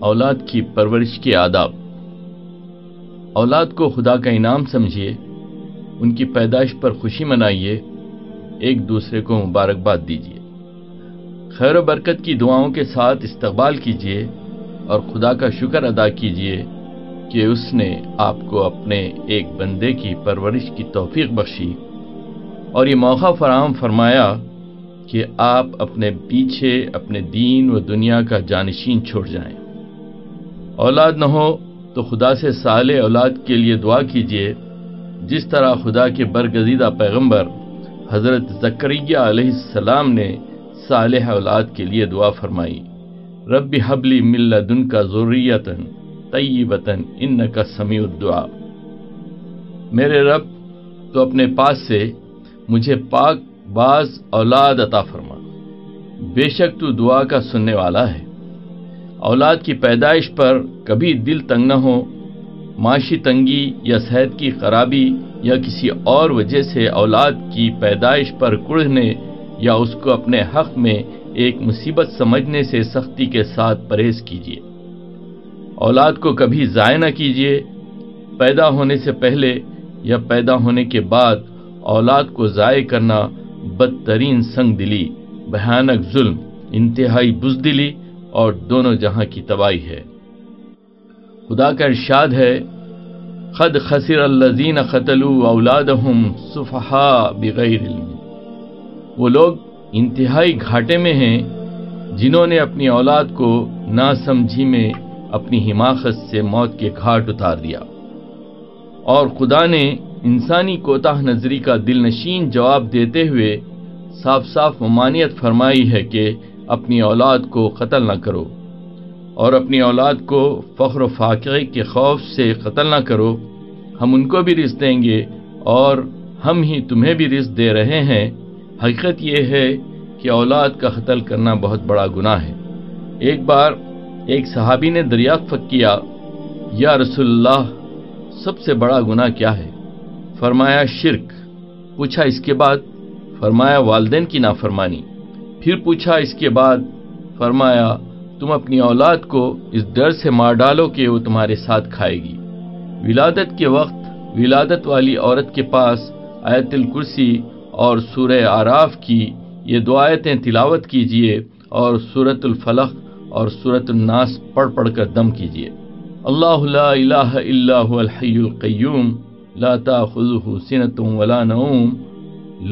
اولاد کی پرورش کے آداب۔ اولاد کو خدا کا انعام سمجھیے، ان کی پیدائش پر خوشی منائیے، ایک دوسرے کو مبارکباد دیجیے۔ خیر و برکت کی دعاؤں کے ساتھ استقبال کیجیے اور خدا کا شکر ادا کیجیے کہ اس نے آپ کو اپنے ایک بندے کی پرورش کی توفیق بخشی۔ اور یہ موقع فراہم فرمایا کہ آپ اپنے پیچھے، اپنے دین و دنیا کا جانشین چھوڑ جائیں۔ اولاد نہ ہو تو خدا سے سال اولاد کے لیے دعا کیجیے جس طرح خدا کے برگزیدہ پیغمبر حضرت زکریہ علیہ السلام نے صالح اولاد کے لیے دعا فرمائی، رب حبلی مل دن کا ضروریتاً طیبتاً ان کا سمیع الدعا میرے رب، تو اپنے پاس سے مجھے پاک، باز اولاد عطا فرما۔ بے شک تو دعا کا سننے والا ہے۔ اولاد کی پیدائش پر کبھی دل تنگ نہ ہو، معاشی تنگی یا صحت کی خرابی یا کسی اور وجہ سے اولاد کی پیدائش پر کڑھنے یا اس کو اپنے حق میں ایک مصیبت سمجھنے سے سختی کے ساتھ پرہیز کیجیے اولاد کو کبھی ضائع نہ کیجیے پیدا ہونے سے پہلے یا پیدا ہونے کے بعد اولاد کو ضائع کرنا بدترین سنگ دلی، بھیانک ظلم، انتہائی بزدلی اور دونوں جہاں کی تباہی ہے۔ خدا کا ارشاد ہے خد خسر الزین قتلوا اولادہم صفحا بغیر علم. وہ لوگ انتہائی گھاٹے میں ہیں، جنہوں نے اپنی اولاد کو نا سمجھی میں اپنی حماقت سے موت کے گھاٹ اتار دیا۔ اور خدا نے انسانی کوتاہ نظری کا دل نشین جواب دیتے ہوئے صاف صاف ممانعت فرمائی ہے کہ اپنی اولاد کو قتل نہ کرو اور اپنی اولاد کو فخر و فاقے کے خوف سے قتل نہ کرو۔ ہم ان کو بھی رزق دیں گے اور ہم ہی تمہیں بھی رزق دے رہے ہیں۔ حقیقت یہ ہے کہ اولاد کا قتل کرنا بہت بڑا گناہ ہے۔ ایک بار ایک صحابی نے دریافت کیا، یا رسول اللہ، سب سے بڑا گناہ کیا ہے؟ فرمایا، شرک۔ پوچھا اس کے بعد، فرمایا، والدین کی نافرمانی۔ پھر پوچھا اس کے بعد، فرمایا، تم اپنی اولاد کو اس ڈر سے مار ڈالو کہ وہ تمہارے ساتھ کھائے گی۔ ولادت کے وقت، ولادت والی عورت کے پاس آیت الکرسی اور سورہ آراف کی یہ دعایتیں تلاوت کیجیے اور سورت الفلق اور سورت الناس پڑھ پڑھ کر دم کیجیے اللہ لا الہ الا هو الحی القیوم، لا تاخذه سنة ولا نوم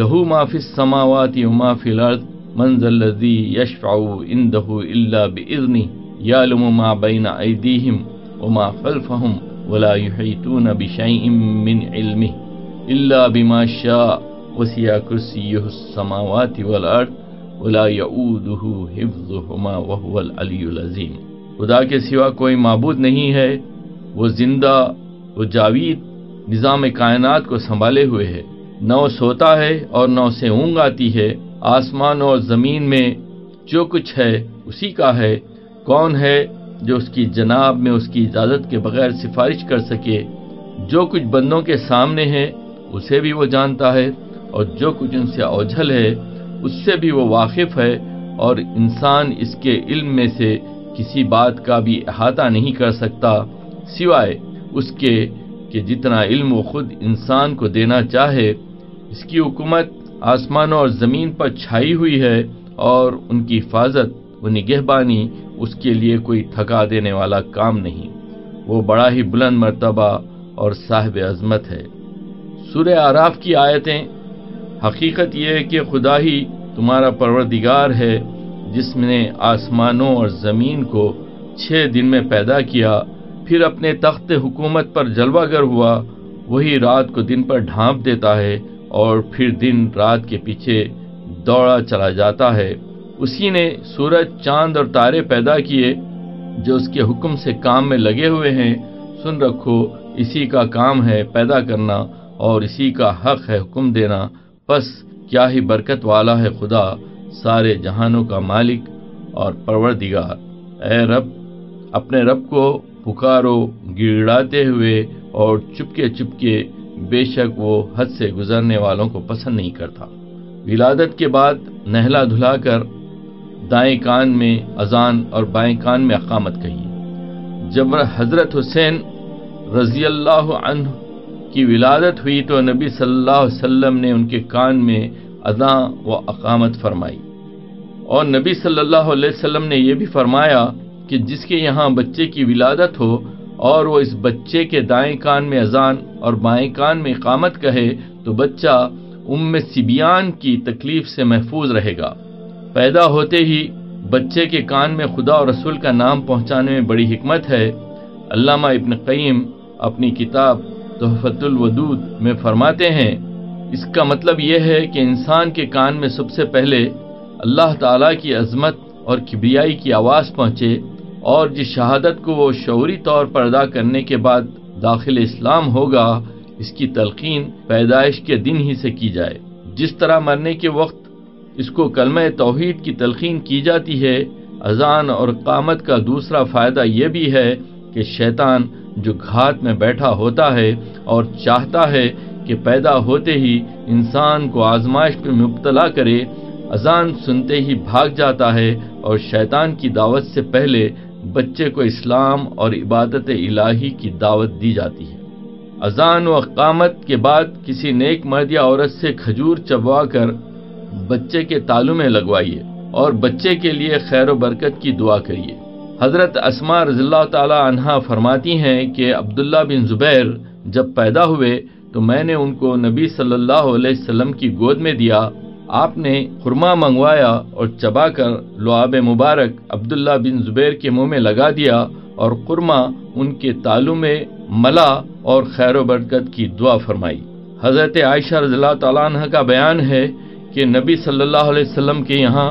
له ما في السماوات وما في الارض من الذي يشفع عنده الا باذنه يعلم ما بين ايديهم وما خلفهم ولا يحيطون بشيء من علمه الا بما شاء وسیع کرسیہ السماوات والارض ولا يعوده حفظهما وهو العلی العظیم خدا کے سوا کوئی معبود نہیں ہے، وہ زندہ، وہ جاوید نظام کائنات کو سنبھالے ہوئے ہے۔ نہ وہ سوتا ہے اور نہ اسے اونگ آتی ہے۔ آسمان اور زمین میں جو کچھ ہے اسی کا ہے۔ کون ہے جو اس کی جناب میں اس کی اجازت کے بغیر سفارش کر سکے؟ جو کچھ بندوں کے سامنے ہے، اسے بھی وہ جانتا ہے، اور جو کچھ ان سے اوجھل ہے، اس سے بھی وہ واقف ہے۔ اور انسان اس کے علم میں سے کسی بات کا بھی احاطہ نہیں کر سکتا، سوائے اس کے کہ جتنا علم وہ خود انسان کو دینا چاہے، اس کی حکومت آسمانوں اور زمین پر چھائی ہوئی ہے اور ان کی حفاظت و نگہبانی اس کے لیے کوئی تھکا دینے والا کام نہیں۔ وہ بڑا ہی بلند مرتبہ اور صاحب عظمت ہے۔ سورہ آراف کی آیتیں، حقیقت یہ ہے کہ خدا ہی تمہارا پروردگار ہے، جس نے آسمانوں اور زمین کو چھ دن میں پیدا کیا، پھر اپنے تخت حکومت پر جلوہ گر ہوا، وہی رات کو دن پر ڈھانپ دیتا ہے اور پھر دن رات کے پیچھے دوڑا چلا جاتا ہے۔ اسی نے سورج، چاند اور تارے پیدا کیے جو اس کے حکم سے کام میں لگے ہوئے ہیں۔ سن رکھو، اسی کا کام ہے پیدا کرنا اور اسی کا حق ہے حکم دینا۔ پس کیا ہی برکت والا ہے خدا، سارے جہانوں کا مالک اور پروردگار۔ اے رب، اپنے رب کو پکارو، گڑاتے ہوئے اور چپکے چپکے بے شک وہ حد سے گزرنے والوں کو پسند نہیں کرتا۔ ولادت کے بعد نہلا دھلا کر دائیں کان میں اذان اور بائیں کان میں اقامت کہیے جب حضرت حسین رضی اللہ عنہ کی ولادت ہوئی تو نبی صلی اللہ علیہ وسلم نے ان کے کان میں اذاں و اقامت فرمائی۔ اور نبی صلی اللہ علیہ وسلم نے یہ بھی فرمایا کہ جس کے یہاں بچے کی ولادت ہو اور وہ اس بچے کے دائیں کان میں اذان اور بائیں کان میں اقامت کہے تو بچہ ام سبیان کی تکلیف سے محفوظ رہے گا۔ پیدا ہوتے ہی بچے کے کان میں خدا اور رسول کا نام پہنچانے میں بڑی حکمت ہے۔ علامہ ابن قیم اپنی کتاب تحفت الودود میں فرماتے ہیں، اس کا مطلب یہ ہے کہ انسان کے کان میں سب سے پہلے اللہ تعالیٰ کی عظمت اور کبریائی کی آواز پہنچے۔ اور جس شہادت کو وہ شعوری طور پر ادا کرنے کے بعد داخل اسلام ہوگا، اس کی تلقین پیدائش کے دن ہی سے کی جائے۔ جس طرح مرنے کے وقت اس کو کلمہ توحید کی تلقین کی جاتی ہے، اذان اور قامت کا دوسرا فائدہ یہ بھی ہے کہ شیطان جو گھات میں بیٹھا ہوتا ہے اور چاہتا ہے کہ پیدا ہوتے ہی انسان کو آزمائش پہ مبتلا کرے، اذان سنتے ہی بھاگ جاتا ہے اور شیطان کی دعوت سے پہلے بچے کو اسلام اور عبادت الہی کی دعوت دی جاتی ہے۔ اذان و اقامت کے بعد کسی نیک مرد یا عورت سے کھجور چبوا کر بچے کے تالو میں لگوائیے اور بچے کے لیے خیر و برکت کی دعا کریے۔ حضرت اسما رضی اللہ تعالی عنہا فرماتی ہیں کہ عبداللہ بن زبیر جب پیدا ہوئے تو میں نے ان کو نبی صلی اللہ علیہ وسلم کی گود میں دیا آپ نے خرما منگوایا اور چبا کر لعاب مبارک عبداللہ بن زبیر کے منہ میں لگا دیا اور قرما ان کے تالو میں ملا اور خیر و برکت کی دعا فرمائی۔ حضرت عائشہ رضی اللہ تعالیٰ عنہ کا بیان ہے کہ نبی صلی اللہ علیہ وسلم کے یہاں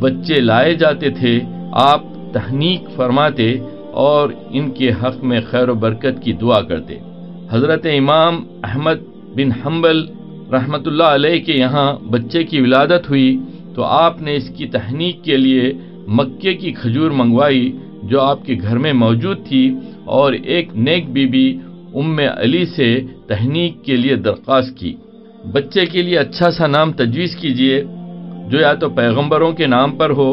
بچے لائے جاتے تھے، آپ تحنیک فرماتے اور ان کے حق میں خیر و برکت کی دعا کرتے۔ حضرت امام احمد بن حنبل رحمۃ اللہ علیہ کے یہاں بچے کی ولادت ہوئی تو آپ نے اس کی تحنیک کے لیے مکے کی کھجور منگوائی جو آپ کے گھر میں موجود تھی اور ایک نیک بی بی ام علی سے تحنیک کے لیے درخواست کی۔ بچے کے لیے اچھا سا نام تجویز کیجیے جو یا تو پیغمبروں کے نام پر ہو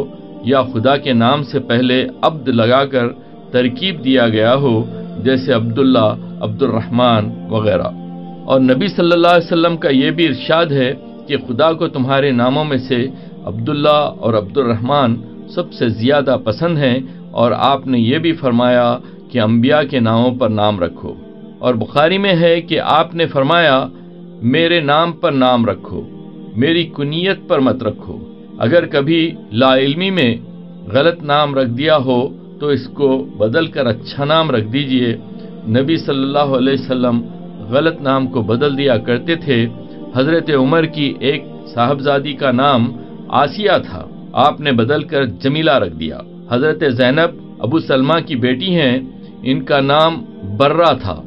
یا خدا کے نام سے پہلے عبد لگا کر ترکیب دیا گیا ہو، جیسے عبداللہ عبد الرحمن وغیرہ۔ اور نبی صلی اللہ علیہ وسلم کا یہ بھی ارشاد ہے کہ خدا کو تمہارے ناموں میں سے عبداللہ اور عبد الرحمن سب سے زیادہ پسند ہیں اور آپ نے یہ بھی فرمایا کہ انبیاء کے ناموں پر نام رکھو۔ اور بخاری میں ہے کہ آپ نے فرمایا، میرے نام پر نام رکھو، میری کنیت پر مت رکھو۔ اگر کبھی لا علمی میں غلط نام رکھ دیا ہو تو اس کو بدل کر اچھا نام رکھ دیجیے۔ نبی صلی اللہ علیہ وسلم غلط نام کو بدل دیا کرتے تھے، حضرت عمر کی ایک صاحبزادی کا نام آسیہ تھا۔ آپ نے بدل کر جمیلہ رکھ دیا۔ حضرت زینب، ابو سلمہ کی بیٹی ہیں، ان کا نام برہ تھا۔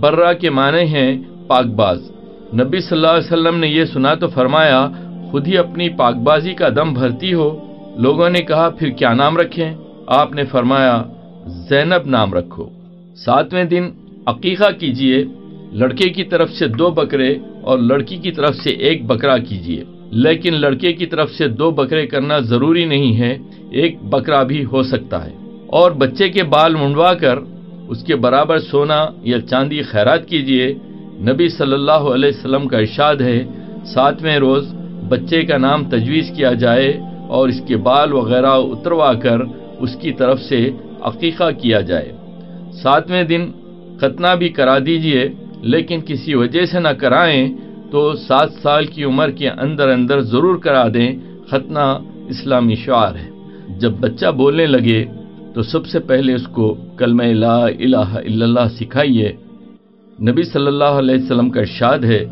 برہ کے معنی ہیں پاک باز نبی صلی اللہ علیہ وسلم نے یہ سنا تو فرمایا، خود ہی اپنی پاک بازی کا دم بھرتی ہو۔ لوگوں نے کہا، پھر کیا نام رکھیں؟ آپ نے فرمایا، زینب نام رکھو۔ ساتویں دن عقیقہ کیجیے۔ لڑکے کی طرف سے دو بکرے اور لڑکی کی طرف سے ایک بکرا کیجیے۔ لیکن لڑکے کی طرف سے دو بکرے کرنا ضروری نہیں ہے، ایک بکرا بھی ہو سکتا ہے۔ اور بچے کے بال منڈوا کر اس کے برابر سونا یا چاندی خیرات کیجیے نبی صلی اللہ علیہ وسلم کا ارشاد ہے، ساتویں روز بچے کا نام تجویز کیا جائے اور اس کے بال وغیرہ اتروا کر اس کی طرف سے عقیقہ کیا جائے۔ ساتویں دن ختنہ بھی کرا دیجیے۔ لیکن کسی وجہ سے نہ کرائیں تو سات سال کی عمر کے اندر اندر ضرور کرا دیں، ختنہ اسلامی شعار ہے۔ جب بچہ بولنے لگے تو سب سے پہلے اس کو کلمہ لا الہ الا اللہ سکھائیے۔ نبی صلی اللہ علیہ وسلم کا ارشاد ہے،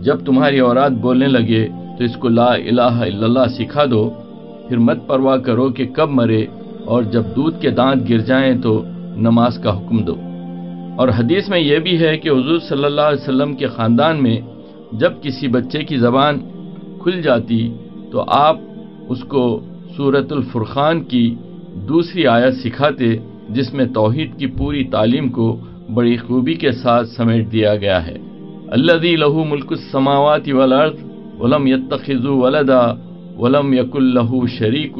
جب تمہاری اوراد بولنے لگے تو اس کو لا الہ الا اللہ سکھا دو۔ پھر مت پرواہ کرو کہ کب مرے اور جب دودھ کے دانت گر جائیں تو نماز کا حکم دو۔ اور حدیث میں یہ بھی ہے کہ حضور صلی اللہ علیہ وسلم کے خاندان میں جب کسی بچے کی زبان کھل جاتی تو آپ اس کو صورت الفرقان کی دوسری آیت سکھاتے جس میں توحید کی پوری تعلیم کو بڑی خوبی کے ساتھ سمیٹ دیا گیا ہے۔ اللہ لہو ملک السماوات والارض ولم یتخذو ولدا ولم یق الہو شریک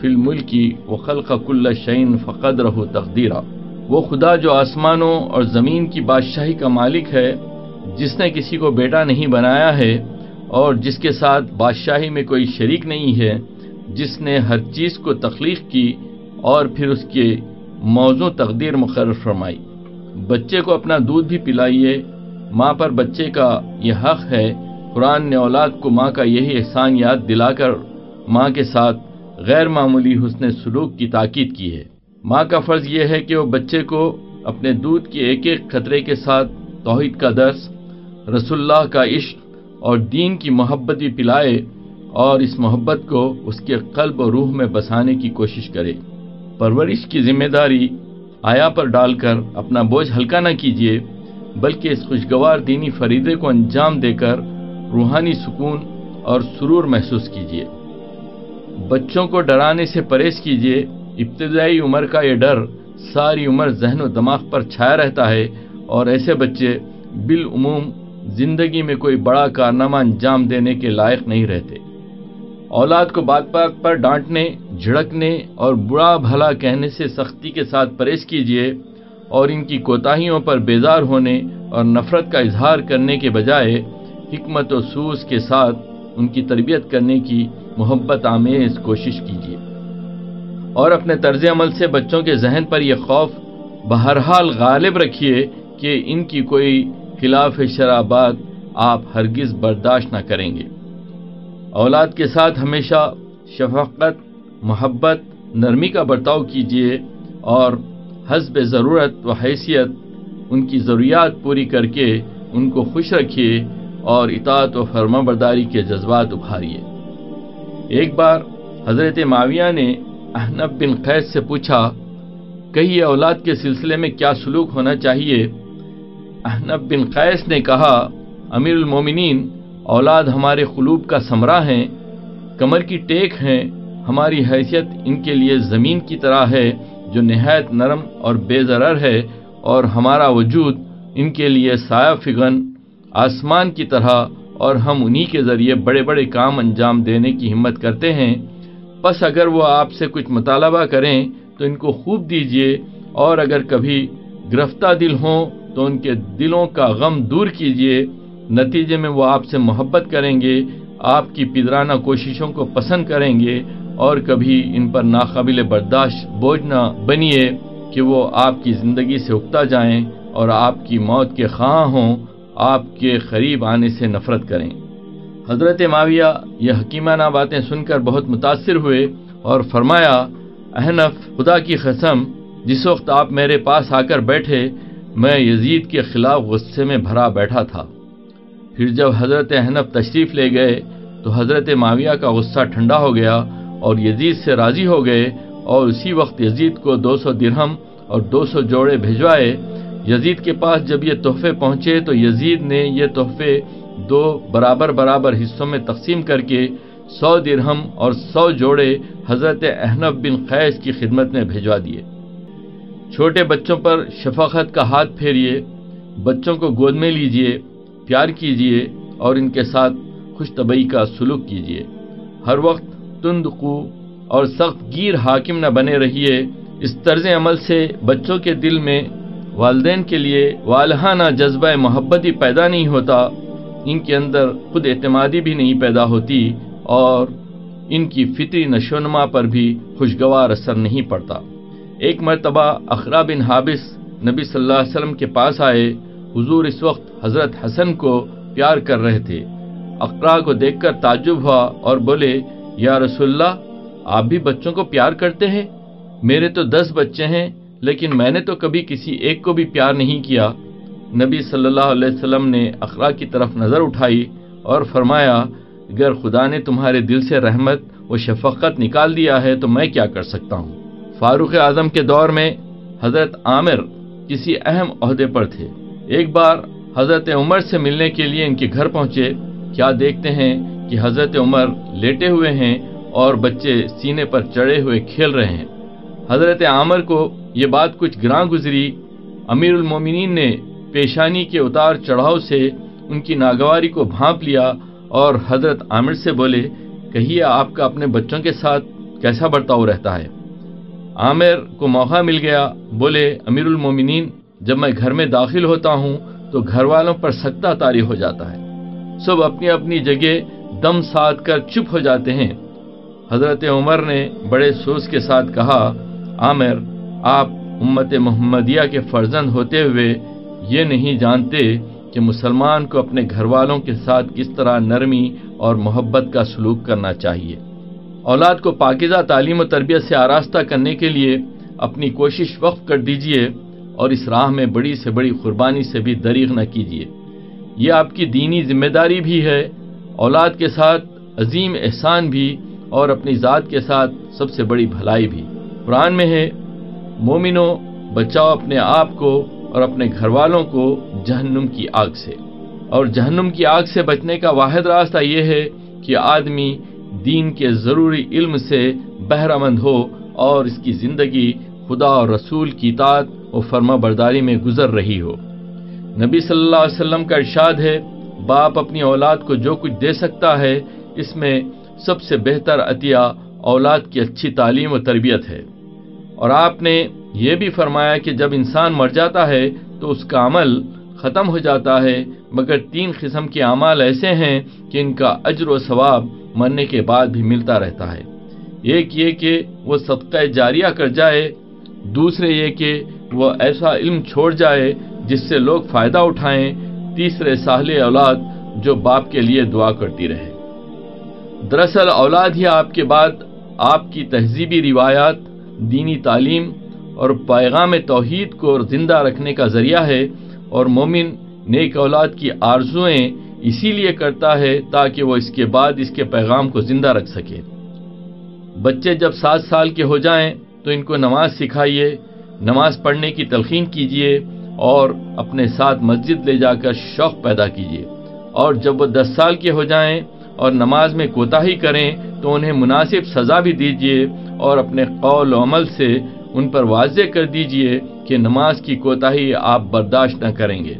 فی الملکی وخلق کل شعین فقد رہو تقدیرہ وہ خدا جو آسمانوں اور زمین کی بادشاہی کا مالک ہے، جس نے کسی کو بیٹا نہیں بنایا ہے، اور جس کے ساتھ بادشاہی میں کوئی شریک نہیں ہے، جس نے ہر چیز کو تخلیق کی اور پھر اس کے موضوع تقدیر مقرر فرمائی۔ بچے کو اپنا دودھ بھی پلائیے۔ ماں پر بچے کا یہ حق ہے۔ قرآن نے اولاد کو ماں کا یہی احسان یاد دلا کر ماں کے ساتھ غیر معمولی حسن سلوک کی تاکید کی ہے۔ ماں کا فرض یہ ہے کہ وہ بچے کو اپنے دودھ کے ایک ایک خطرے کے ساتھ توحید کا درس، رسول اللہ کا عشق اور دین کی محبت بھی پلائے اور اس محبت کو اس کے قلب و روح میں بسانے کی کوشش کرے۔ پرورش کی ذمہ داری آیا پر ڈال کر اپنا بوجھ ہلکا نہ کیجیے، بلکہ اس خوشگوار دینی فریدے کو انجام دے کر روحانی سکون اور سرور محسوس کیجیے۔ بچوں کو ڈرانے سے پرہیز کیجیے ابتدائی عمر کا یہ ڈر ساری عمر ذہن و دماغ پر چھایا رہتا ہے اور ایسے بچے بالعموم زندگی میں کوئی بڑا کارنامہ انجام دینے کے لائق نہیں رہتے۔ اولاد کو بات بات پر ڈانٹنے، جھڑکنے اور برا بھلا کہنے سے سختی کے ساتھ پرہیز کیجیے اور ان کی کوتاہیوں پر بیزار ہونے اور نفرت کا اظہار کرنے کے بجائے حکمت و سوز کے ساتھ ان کی تربیت کرنے کی محبت آمیز کوشش کیجیے اور اپنے طرز عمل سے بچوں کے ذہن پر یہ خوف بہرحال غالب رکھیے کہ ان کی کوئی خلاف شرابات آپ ہرگز برداشت نہ کریں گے۔ اولاد کے ساتھ ہمیشہ شفقت، محبت، نرمی کا برتاؤ کیجیے اور حسب ضرورت و حیثیت ان کی ضروریات پوری کر کے ان کو خوش رکھیے اور اطاعت و فرما برداری کے جذبات ابھاریے۔ ایک بار حضرت معاویہ نے احنب بن قید سے پوچھا کہیے اولاد کے سلسلے میں کیا سلوک ہونا چاہیے؟ احنب بن قیس نے کہا، امیر المومنین، اولاد ہمارے قلوب کا سمرہ ہیں، کمر کی ٹیک ہیں، ہماری حیثیت ان کے لیے زمین کی طرح ہے، جو نہایت نرم اور بے ضرر ہے، اور ہمارا وجود ان کے لیے سایہ فگن آسمان کی طرح، اور ہم انہی کے ذریعے بڑے بڑے کام انجام دینے کی ہمت کرتے ہیں۔ بس اگر وہ آپ سے کچھ مطالبہ کریں تو ان کو خوب دیجیے اور اگر کبھی گرفتہ دل ہوں تو ان کے دلوں کا غم دور کیجیے۔ نتیجے میں وہ آپ سے محبت کریں گے، آپ کی پدرانہ کوششوں کو پسند کریں گے اور کبھی ان پر ناقابل برداشت بوجھ نہ بنیے کہ وہ آپ کی زندگی سے اکتا جائیں اور آپ کی موت کے خواہاں ہوں، آپ کے قریب آنے سے نفرت کریں۔ حضرت معاویہ یہ حکیمانہ باتیں سن کر بہت متاثر ہوئے اور فرمایا، احنف، خدا کی قسم، جس وقت آپ میرے پاس آ کر بیٹھے، میں یزید کے خلاف غصے میں بھرا بیٹھا تھا۔ پھر جب حضرت احنف تشریف لے گئے، تو حضرت معاویہ کا غصہ ٹھنڈا ہو گیا اور یزید سے راضی ہو گئے اور اسی وقت یزید کو دو سو درہم اور دو سو جوڑے بھیجوائے یزید کے پاس جب یہ تحفے پہنچے، تو یزید نے یہ تحفے دو برابر برابر حصوں میں تقسیم کر کے سو درہم اور سو جوڑے حضرت احنف بن خیس کی خدمت میں بھیجوا دیے۔ چھوٹے بچوں پر شفاقت کا ہاتھ پھیریے، بچوں کو گود میں لیجیے پیار کیجیے اور ان کے ساتھ خوش طبعی کا سلوک کیجیے ہر وقت تند قو اور سخت گیر حاکم نہ بنے رہیے۔ اس طرز عمل سے بچوں کے دل میں والدین کے لیے والہانہ جذبہ محبت ہی پیدا نہیں ہوتا۔ ان کے اندر خود اعتمادی بھی نہیں پیدا ہوتی اور ان کی فطری نشونما پر بھی خوشگوار اثر نہیں پڑتا۔ ایک مرتبہ اخرا بن حابس نبی صلی اللہ علیہ وسلم کے پاس آئے۔ حضور اس وقت حضرت حسن کو پیار کر رہے تھے۔ اقرا کو دیکھ کر تعجب ہوا اور بولے، یا رسول اللہ، آپ بھی بچوں کو پیار کرتے ہیں؟ میرے تو دس بچے ہیں، لیکن میں نے تو کبھی کسی ایک کو بھی پیار نہیں کیا۔ نبی صلی اللہ علیہ وسلم نے اقرا کی طرف نظر اٹھائی اور فرمایا، اگر خدا نے تمہارے دل سے رحمت و شفقت نکال دیا ہے تو میں کیا کر سکتا ہوں؟ فاروق اعظم کے دور میں حضرت عامر کسی اہم عہدے پر تھے۔ ایک بار حضرت عمر سے ملنے کے لیے ان کے گھر پہنچے۔ کیا دیکھتے ہیں کہ حضرت عمر لیٹے ہوئے ہیں اور بچے سینے پر چڑھے ہوئے کھیل رہے ہیں۔ حضرت عامر کو یہ بات کچھ گراں گزری۔ امیر المومنین نے پیشانی کے اتار چڑھاؤ سے ان کی ناگواری کو بھانپ لیا اور حضرت عامر سے بولے، کہیے آپ کا اپنے بچوں کے ساتھ کیسا برتاؤ رہتا ہے؟ عامر کو موقع مل گیا، بولے، امیر المومنین، جب میں گھر میں داخل ہوتا ہوں تو گھر والوں پر سکتا تاری ہو جاتا ہے۔ سب اپنی اپنی جگہ دم ساتھ کر چپ ہو جاتے ہیں۔ حضرت عمر نے بڑے سوچ کے ساتھ کہا، عامر، آپ امت محمدیہ کے فرزند ہوتے ہوئے یہ نہیں جانتے کہ مسلمان کو اپنے گھر والوں کے ساتھ کس طرح نرمی اور محبت کا سلوک کرنا چاہیے۔ اولاد کو پاکیزہ تعلیم و تربیت سے آراستہ کرنے کے لیے اپنی کوشش وقف کر دیجیے اور اس راہ میں بڑی سے بڑی قربانی سے بھی دریغ نہ کیجیے یہ آپ کی دینی ذمہ داری بھی ہے۔ اولاد کے ساتھ عظیم احسان بھی اور اپنی ذات کے ساتھ سب سے بڑی بھلائی بھی۔ قرآن میں ہے، مومنو، بچاؤ اپنے آپ کو اور اپنے گھر والوں کو جہنم کی آگ سے۔ اور جہنم کی آگ سے بچنے کا واحد راستہ یہ ہے کہ آدمی دین کے ضروری علم سے بہرہ مند ہو اور اس کی زندگی خدا اور رسول کی اطاعت و فرما برداری میں گزر رہی ہو۔ نبی صلی اللہ علیہ وسلم کا ارشاد ہے، باپ اپنی اولاد کو جو کچھ دے سکتا ہے، اس میں سب سے بہتر عطیہ اولاد کی اچھی تعلیم و تربیت ہے۔ اور آپ نے یہ بھی فرمایا کہ جب انسان مر جاتا ہے تو اس کا عمل ختم ہو جاتا ہے، مگر تین قسم کے اعمال ایسے ہیں کہ ان کا اجر و ثواب مرنے کے بعد بھی ملتا رہتا ہے۔ ایک یہ کہ وہ صدقہ جاریہ کر جائے، دوسرے یہ کہ وہ ایسا علم چھوڑ جائے جس سے لوگ فائدہ اٹھائیں، تیسرے ساحل اولاد جو باپ کے لیے دعا کرتی رہے۔ دراصل اولاد ہی آپ کے بعد آپ کی تہذیبی روایات، دینی تعلیم اور پیغام توحید کو زندہ رکھنے کا ذریعہ ہے اور مومن نیک اولاد کی آرزوئیں اسی لیے کرتا ہے تاکہ وہ اس کے بعد اس کے پیغام کو زندہ رکھ سکے۔ بچے جب سات سال کے ہو جائیں تو ان کو نماز سکھائیے، نماز پڑھنے کی تلقین کیجیے اور اپنے ساتھ مسجد لے جا کر شوق پیدا کیجیے۔ اور جب وہ دس سال کے ہو جائیں اور نماز میں کوتا ہی کریں تو انہیں مناسب سزا بھی دیجیے اور اپنے قول و عمل سے ان پر واضح کر دیجیے کہ نماز کی کوتاہی آپ برداشت نہ کریں گے۔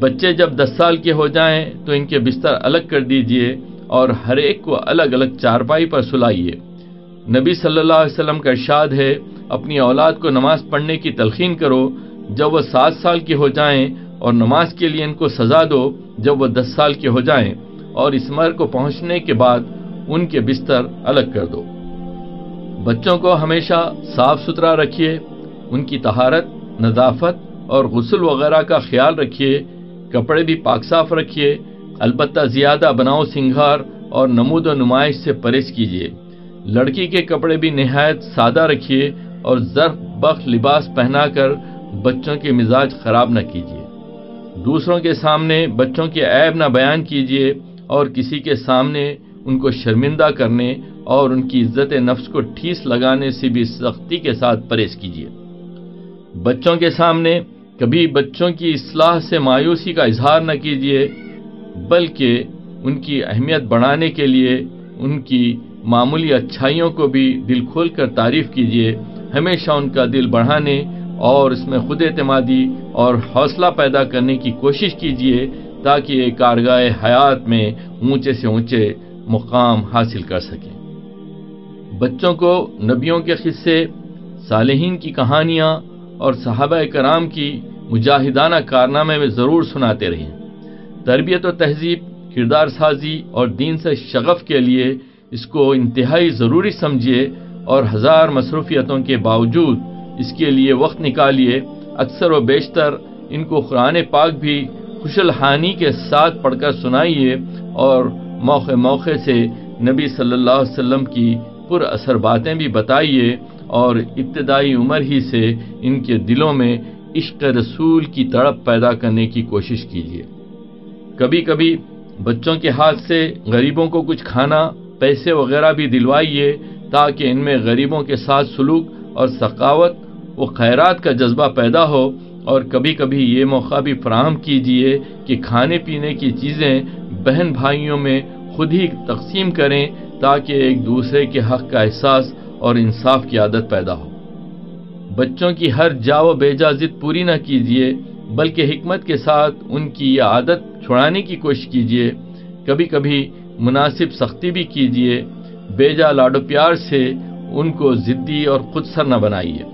بچے جب دس سال کے ہو جائیں تو ان کے بستر الگ کر دیجیے اور ہر ایک کو الگ الگ چارپائی پر سلائیے۔ نبی صلی اللہ علیہ وسلم کا ارشاد ہے، اپنی اولاد کو نماز پڑھنے کی تلقین کرو۔ جب وہ سات سال کے ہو جائیں اور نماز کے لیے ان کو سزا دو، جب وہ دس سال کے ہو جائیں اور اس مر کو پہنچنے کے بعد ان کے بستر الگ کر دو۔ بچوں کو ہمیشہ صاف ستھرا رکھیے، ان کی تہارت نظافت اور غسل وغیرہ کا خیال رکھیے، کپڑے بھی پاک صاف رکھیے، البتہ زیادہ بناؤ سنگھار اور نمود و نمائش سے پرہیز کیجیے۔ لڑکی کے کپڑے بھی نہایت سادہ رکھیے اور ضرف بخ لباس پہنا کر بچوں کے مزاج خراب نہ کیجیے۔ دوسروں کے سامنے بچوں کے عیب نہ بیان کیجیے اور کسی کے سامنے ان کو شرمندہ کرنے اور ان کی عزت نفس کو ٹھیس لگانے سے بھی سختی کے ساتھ پرہیز کیجیے۔ بچوں کے سامنے کبھی بچوں کی اصلاح سے مایوسی کا اظہار نہ کیجیے، بلکہ ان کی اہمیت بڑھانے کے لیے ان کی معمولی اچھائیوں کو بھی دل کھول کر تعریف کیجیے۔ ہمیشہ ان کا دل بڑھانے اور اس میں خود اعتمادی اور حوصلہ پیدا کرنے کی کوشش کیجیے تاکہ یہ کارگاہ حیات میں اونچے سے اونچے مقام حاصل کر سکیں۔ بچوں کو نبیوں کے قصے، صالحین کی کہانیاں اور صحابہ کرام کی مجاہدانہ کارنامے میں ضرور سناتے رہیں۔ تربیت و تہذیب، کردار سازی اور دین سے شغف کے لیے اس کو انتہائی ضروری سمجھیے اور ہزار مصروفیتوں کے باوجود اس کے لیے وقت نکالیے۔ اکثر و بیشتر ان کو قرآن پاک بھی خوشل حانی کے ساتھ پڑھ کر سنائیے اور موقع موقع سے نبی صلی اللہ علیہ وسلم کی پر اثر باتیں بھی بتائیے اور ابتدائی عمر ہی سے ان کے دلوں میں عشق رسول کی تڑپ پیدا کرنے کی کوشش کیجیے۔ کبھی کبھی بچوں کے ہاتھ سے غریبوں کو کچھ کھانا، پیسے وغیرہ بھی دلوائیے تاکہ ان میں غریبوں کے ساتھ سلوک اور ثقافت و خیرات کا جذبہ پیدا ہو۔ اور کبھی کبھی یہ موقع بھی فراہم کیجیے کہ کھانے پینے کی چیزیں بہن بھائیوں میں خود ہی تقسیم کریں تاکہ ایک دوسرے کے حق کا احساس اور انصاف کی عادت پیدا ہو۔ بچوں کی ہر جاو بیجا ضد پوری نہ کیجیے بلکہ حکمت کے ساتھ ان کی یہ عادت چھڑانے کی کوشش کیجیے کبھی کبھی مناسب سختی بھی کیجیے بیجا لاڈو پیار سے ان کو ضدی اور خود سر نہ بنائیے۔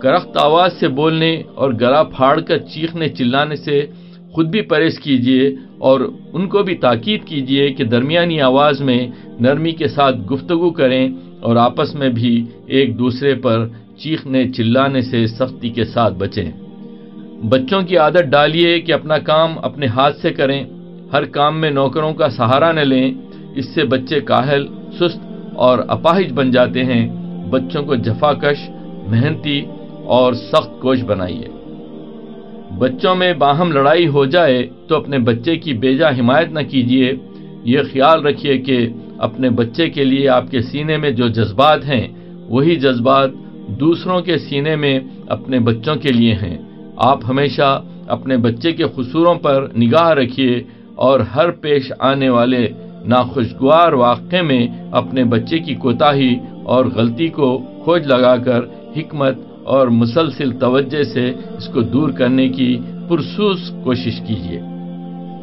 کرخت آواز سے بولنے اور گلا پھاڑ کر چیخنے چلانے سے خود بھی پرہیز کیجیے اور ان کو بھی تاکید کیجیے کہ درمیانی آواز میں نرمی کے ساتھ گفتگو کریں اور آپس میں بھی ایک دوسرے پر چیخنے چلانے سے سختی کے ساتھ بچیں۔ بچوں کی عادت ڈالیے کہ اپنا کام اپنے ہاتھ سے کریں، ہر کام میں نوکروں کا سہارا نہ لیں، اس سے بچے کاہل، سست اور اپاہج بن جاتے ہیں۔ بچوں کو جفاکش محنتی اور سخت کوش بنائیے۔ بچوں میں باہم لڑائی ہو جائے تو اپنے بچے کی بیجا حمایت نہ کیجیے یہ خیال رکھیے کہ اپنے بچے کے لیے آپ کے سینے میں جو جذبات ہیں، وہی جذبات دوسروں کے سینے میں اپنے بچوں کے لیے ہیں۔ آپ ہمیشہ اپنے بچے کے قصوروں پر نگاہ رکھیے اور ہر پیش آنے والے ناخوشگوار واقعے میں اپنے بچے کی کوتاہی اور غلطی کو کھوج لگا کر حکمت اور مسلسل توجہ سے اس کو دور کرنے کی پرسوس کوشش کیجیے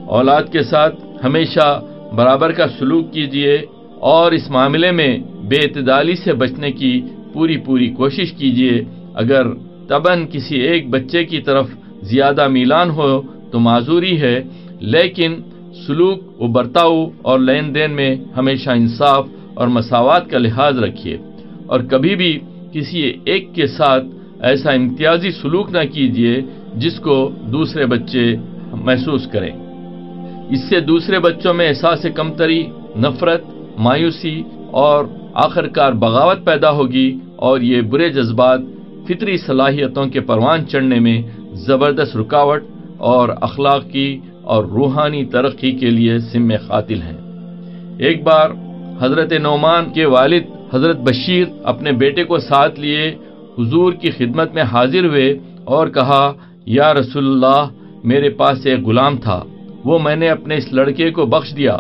اولاد کے ساتھ ہمیشہ برابر کا سلوک کیجیے اور اس معاملے میں بے اعتدالی سے بچنے کی پوری پوری کوشش کیجیے اگر تباً کسی ایک بچے کی طرف زیادہ میلان ہو تو معذوری ہے، لیکن سلوک و برتاؤ اور لین دین میں ہمیشہ انصاف اور مساوات کا لحاظ رکھیے۔ اور کبھی بھی کسی ایک کے ساتھ ایسا امتیازی سلوک نہ کیجیے جس کو دوسرے بچے محسوس کریں۔ اس سے دوسرے بچوں میں احساس کمتری، نفرت، مایوسی اور آخر کار بغاوت پیدا ہوگی اور یہ برے جذبات فطری صلاحیتوں کے پروان چڑھنے میں زبردست رکاوٹ اور اخلاقی اور روحانی ترقی کے لیے ذمہ قاتل ہیں۔ ایک بار حضرت نعمان کے والد حضرت بشیر اپنے بیٹے کو ساتھ لیے حضور کی خدمت میں حاضر ہوئے اور کہا، یا رسول اللہ، میرے پاس ایک غلام تھا، وہ میں نے اپنے اس لڑکے کو بخش دیا۔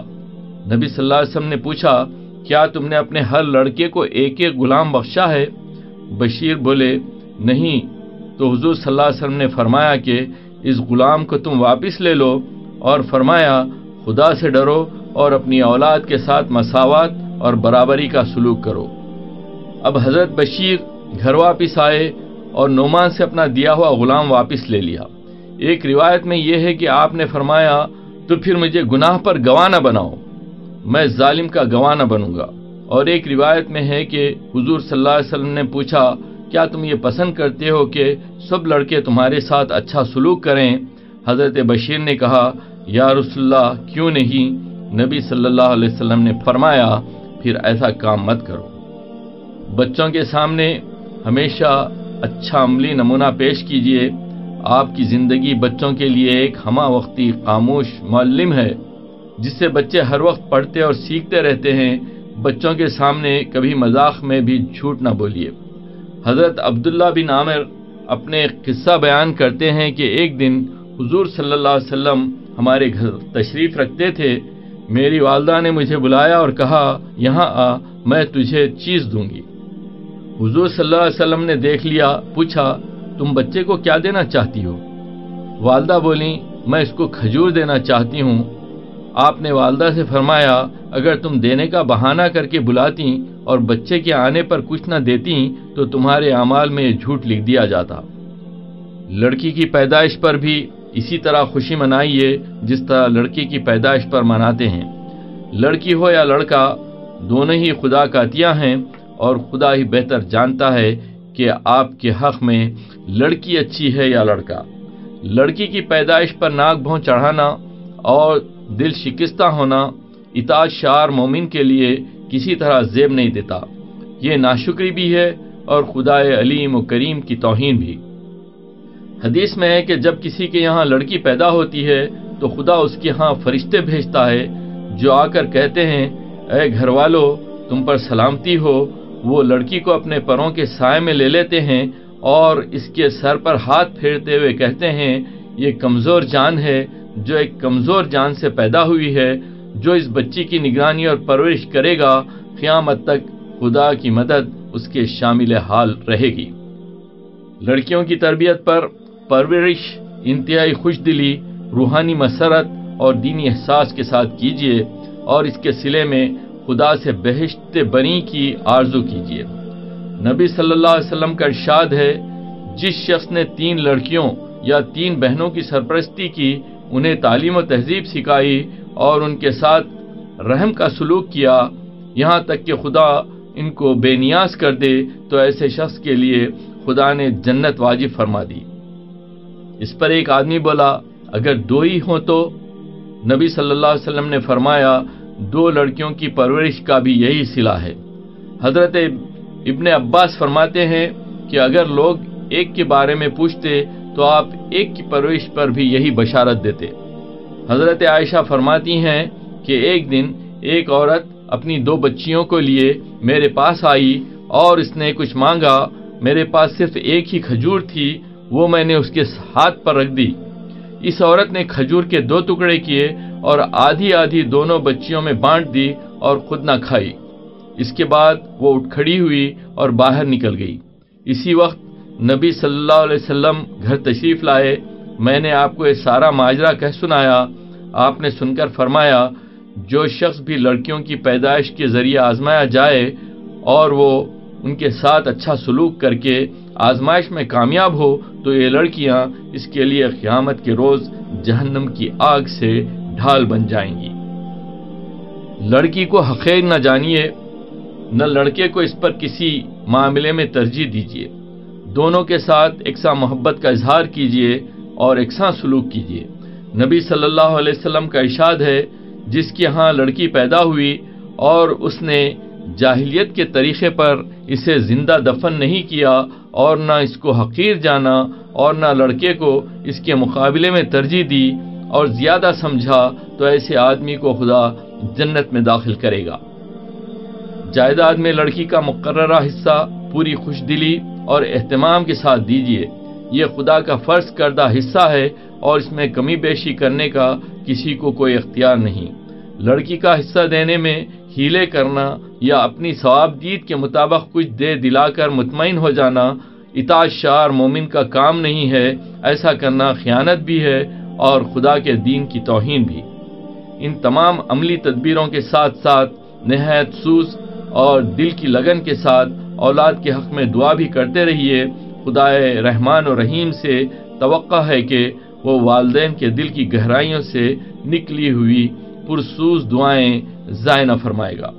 نبی صلی اللہ علیہ وسلم نے پوچھا، کیا تم نے اپنے ہر لڑکے کو ایک ایک غلام بخشا ہے؟ بشیر بولے، نہیں۔ تو حضور صلی اللہ علیہ وسلم نے فرمایا کہ، اس غلام کو تم واپس لے لو۔ اور فرمایا، خدا سے ڈرو اور اپنی اولاد کے ساتھ مساوات اور برابری کا سلوک کرو۔ اب حضرت بشیر گھر واپس آئے اور نعمان سے اپنا دیا ہوا غلام واپس لے لیا۔ ایک روایت میں یہ ہے کہ آپ نے فرمایا، تو پھر مجھے گناہ پر گواہ نہ بناؤ۔ میں ظالم کا گواہ نہ بنوں گا۔ اور ایک روایت میں ہے کہ حضور صلی اللہ علیہ وسلم نے پوچھا، کیا تم یہ پسند کرتے ہو کہ سب لڑکے تمہارے ساتھ اچھا سلوک کریں؟ حضرت بشیر نے کہا، یا رسول اللہ، کیوں نہیں؟ نبی صلی اللہ علیہ وسلم نے فرمایا پھر ایسا کام مت کرو۔ بچوں کے سامنے ہمیشہ اچھا عملی نمونہ پیش کیجیے آپ کی زندگی بچوں کے لیے ایک ہمہ وقتی خاموش معلم ہے، جس سے بچے ہر وقت پڑھتے اور سیکھتے رہتے ہیں۔ بچوں کے سامنے کبھی مذاق میں بھی جھوٹ نہ بولیے۔ حضرت عبداللہ بن عامر اپنے قصہ بیان کرتے ہیں کہ ایک دن حضور صلی اللہ علیہ وسلم ہمارے گھر تشریف رکھتے تھے۔ میری والدہ نے مجھے بلایا اور کہا، یہاں آ، میں تجھے چیز دوں گی۔ حضور صلی اللہ علیہ وسلم نے دیکھ لیا، پوچھا، تم بچے کو کیا دینا چاہتی ہو؟ والدہ بولی، میں اس کو کھجور دینا چاہتی ہوں۔ آپ نے والدہ سے فرمایا، اگر تم دینے کا بہانہ کر کے بلاتی اور بچے کے آنے پر کچھ نہ دیتی، تو تمہارے اعمال میں جھوٹ لکھ دیا جاتا۔ لڑکی کی پیدائش پر بھی اسی طرح خوشی منائیے جس طرح لڑکی کی پیدائش پر مناتے ہیں۔ لڑکی ہو یا لڑکا، دونوں ہی خدا کا عطیہ ہیں اور خدا ہی بہتر جانتا ہے کہ آپ کے حق میں لڑکی اچھی ہے یا لڑکا۔ لڑکی کی پیدائش پر ناک بھون چڑھانا اور دل شکستہ ہونا اطاعت شار مومن کے لیے کسی طرح زیب نہیں دیتا۔ یہ ناشکری بھی ہے اور خدا علیم و کریم کی توہین بھی۔ حدیث میں ہے کہ جب کسی کے یہاں لڑکی پیدا ہوتی ہے تو خدا اس کے ہاں فرشتے بھیجتا ہے، جو آ کر کہتے ہیں، اے گھر والو تم پر سلامتی ہو۔ وہ لڑکی کو اپنے پروں کے سائے میں لے لیتے ہیں اور اس کے سر پر ہاتھ پھیرتے ہوئے کہتے ہیں، یہ کمزور جان ہے، جو ایک کمزور جان سے پیدا ہوئی ہے، جو اس بچی کی نگرانی اور پرورش کرے گا، قیامت تک خدا کی مدد اس کے شامل حال رہے گی۔ لڑکیوں کی تربیت پر پرورش، انتہائی خوش دلی، روحانی مسرت اور دینی احساس کے ساتھ کیجیے اور اس کے سلے میں خدا سے بہشت بنی کی آرزو کیجیے۔ نبی صلی اللہ علیہ وسلم کا ارشاد ہے، جس شخص نے تین لڑکیوں یا تین بہنوں کی سرپرستی کی، انہیں تعلیم و تہذیب سکھائی اور ان کے ساتھ رحم کا سلوک کیا، یہاں تک کہ خدا ان کو بے نیاز کر دے تو ایسے شخص کے لیے خدا نے جنت واجب فرما دی۔ اس پر ایک آدمی بولا، اگر دو ہی ہوں تو؟ نبی صلی اللہ علیہ وسلم نے فرمایا، دو لڑکیوں کی پرورش کا بھی یہی صلاح ہے۔ حضرت ابن عباس فرماتے ہیں کہ اگر لوگ ایک کے بارے میں پوچھتے، تو آپ ایک کی پرورش پر بھی یہی بشارت دیتے۔ حضرت عائشہ فرماتی ہیں کہ ایک دن ایک عورت اپنی دو بچیوں کو لیے میرے پاس آئی اور اس نے کچھ مانگا۔ میرے پاس صرف ایک ہی کھجور تھی وہ میں نے اس کے ہاتھ پر رکھ دی۔ اس عورت نے کھجور کے دو ٹکڑے کیے اور آدھی آدھی دونوں بچیوں میں بانٹ دی اور خود نہ کھائی۔ اس کے بعد وہ اٹھ کھڑی ہوئی اور باہر نکل گئی۔ اسی وقت نبی صلی اللہ علیہ وسلم گھر تشریف لائے۔ میں نے آپ کو یہ سارا ماجرا کہہ سنایا۔ آپ نے سن کر فرمایا، جو شخص بھی لڑکیوں کی پیدائش کے ذریعے آزمایا جائے اور وہ ان کے ساتھ اچھا سلوک کر کے آزمائش میں کامیاب ہو تو یہ لڑکیاں اس کے لیے قیامت کے روز جہنم کی آگ سے ڈھال بن جائیں گی۔ لڑکی کو حقیر نہ جانیے، نہ لڑکے کو اس پر کسی معاملے میں ترجیح دیجیے۔ دونوں کے ساتھ یکساں محبت کا اظہار کیجیے اور یکساں سلوک کیجیے۔ نبی صلی اللہ علیہ وسلم کا ارشاد ہے، جس کے ہاں لڑکی پیدا ہوئی اور اس نے جاہلیت کے طریقے پر اسے زندہ دفن نہیں کیا اور نہ اس کو حقیر جانا اور نہ لڑکے کو اس کے مقابلے میں ترجیح دی اور زیادہ سمجھا تو ایسے آدمی کو خدا جنت میں داخل کرے گا۔ جائیداد میں لڑکی کا مقررہ حصہ پوری خوش دلی اور اہتمام کے ساتھ دیجیے یہ خدا کا فرض کردہ حصہ ہے اور اس میں کمی بیشی کرنے کا کسی کو کوئی اختیار نہیں۔ لڑکی کا حصہ دینے میں ہیلے کرنا یا اپنی ثواب دید کے مطابق کچھ دے دلا کر مطمئن ہو جانا اطاعت شار مومن کا کام نہیں ہے، ایسا کرنا خیانت بھی ہے اور خدا کے دین کی توہین بھی۔ ان تمام عملی تدبیروں کے ساتھ ساتھ، نہایت سوز اور دل کی لگن کے ساتھ اولاد کے حق میں دعا بھی کرتے رہیے۔ خدا رحمان و رحیم سے توقع ہے کہ وہ والدین کے دل کی گہرائیوں سے نکلی ہوئی پرسوز دعائیں ضائع نہ فرمائے گا۔